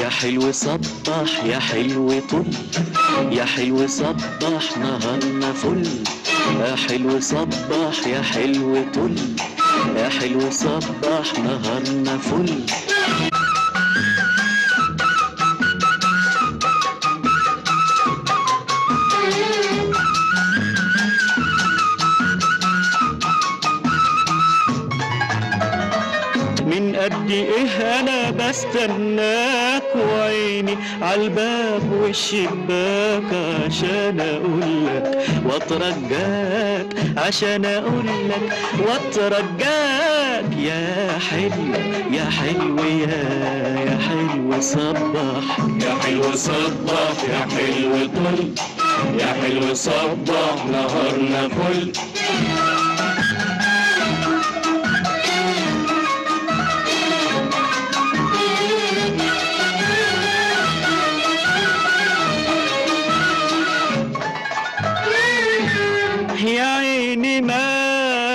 يا حلو صبح يا حلو طل يا حلو صبح نهارنا فل. يا حلو صبح يا حلو طل يا حلو صبح نهارنا فل. قد إيه انا بستناك وعيني عالباب والشباك عشان اقولك واترجاك عشان اقولك واترجاك. يا حلو يا حلو يا يا حلو صبح يا حلو صبح يا حلو طل. يا حلو صبح نهارنا فل.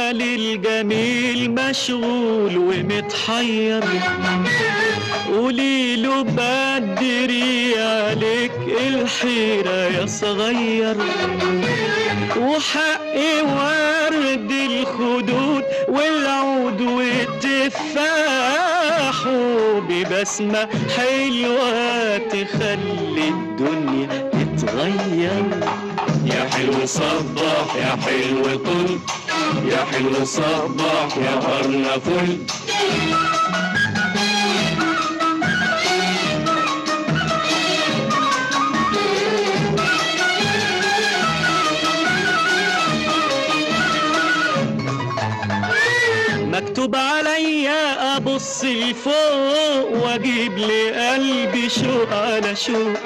مال الجميل مشغول ومتحير. قولي له بدري عليك الحيرة يا صغير وحقي ورد الخدود والعود والتفاح. وببسمة حلوة تخلي الدنيا يا حلو صبح يا حلو طل يا نهارنا فل. مكتوب عليا ابص لفوق واجيب لقلبي شوق على شوق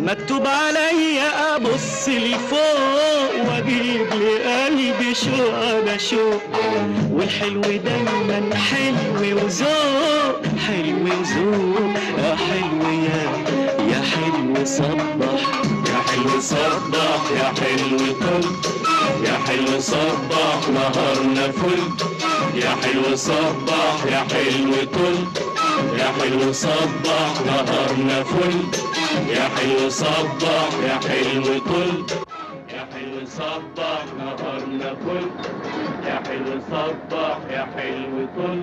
مكتوب عليا ابص لفوق واجيب لقلبي شوق على شوق والحلو دايما حلو وذوق حلو وذوق. يا حلو يا يا حلو صبح يا حلو صبح يا حلو طل يا حلو صبح نهارنا فل. يا حلو صبح يا حلو طل يا حلو صبح نهارنا فل. يا حلو صبح يا حلو طل يا حلو صبح نهارنا فل. يا حلو صبح يا حلو طل